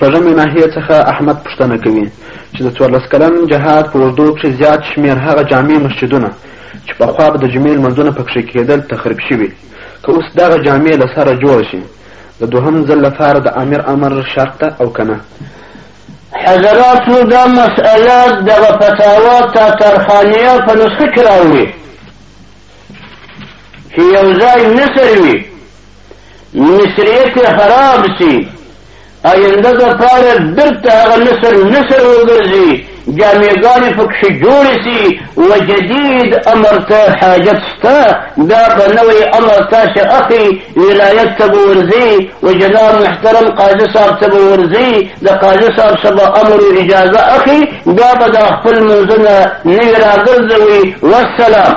په غمې ناحیې څخه احمد پوښتنه کوي چې د څوارلس کلن جهاد په اوږدو کښې زیات شمېر هغه جامع مسجدونه چې پخوا به د جمعې لمونځونه پکښې کېدل تخریب شوي که اوس دغه جامع له سره جوړ شي د دوهم ځل لپاره د امیر امر شرط ده او که نه حضراتو دا مسئله دغه فتاوا تاترخانیه په نسخه کې راوړي چې یو ځای مصر وي مصریت خراب شي آینده دپاره بیرته هغه مصر مصر وګرځي جامعګانې پکښې جوړې شي و جدید امر ته حاجت شته دا په نوی امر تاسې اخلي ولایت ته به ورځي و جناب محترم قاضي صاحب ته به ورځي د قاضي صاحب څخه به امر و اجازه اخلي بیا به دا خپل منځونه نوي راګرځوي والسلام